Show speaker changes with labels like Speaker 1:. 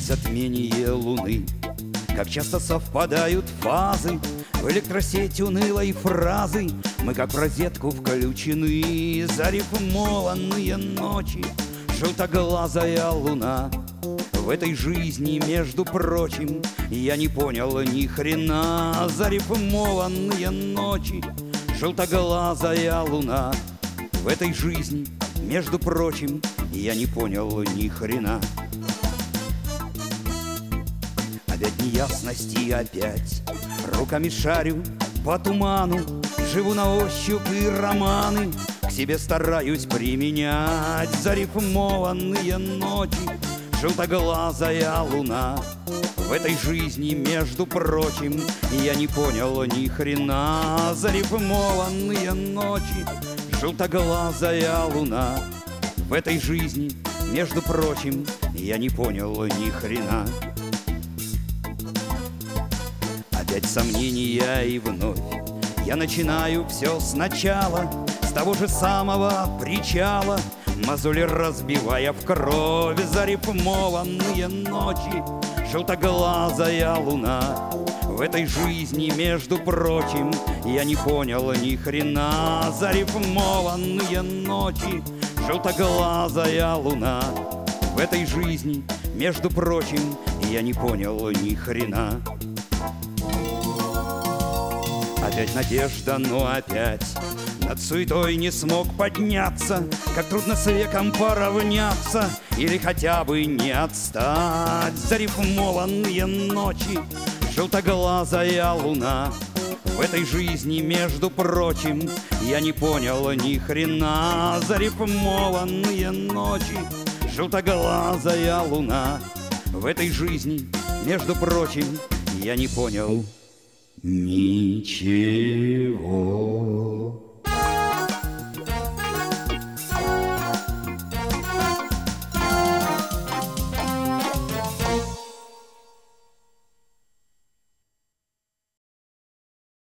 Speaker 1: затмение луны. Как часто совпадают фазы В электросеть унылой фразы. Мы как в розетку включены Зарифмованные ночи. Желтоглазая луна в этой жизни, между прочим, я не понял ни хрена. Зарифмованные ночи, желтоглазая луна В этой жизни, между прочим, я не понял ни хрена неясности, опять. Руками шарю по туману Живу на ощупь и романы. К себе стараюсь применять Зарифмованные ночи Желтоглазая луна В этой жизни, между прочим Я не понял ни хрена. Зарифмованные ночи Желтоглазая луна В этой жизни, между прочим Я не понял ни хрена Опять сомнения и вновь. Я начинаю все сначала С того же самого причала. Мозоли разбивая в кровь Зарифмованные ночи. Желтоглазая луна В этой жизни, между прочим Я не понял ни хрена. Зарифмованные ночи Желтоглазая луна В этой жизни, между прочим Я не понял ни хрена Опять надежда, но опять над суетой не смог подняться. Как трудно с веком поравняться Или хотя бы не отстать. Зарифмованные ночи Желтоглазая луна. В этой жизни, между прочим, я не понял ни хрена. Зарифмованные ночи, желтоглазая луна. В этой жизни, между прочим, я не понял ничего.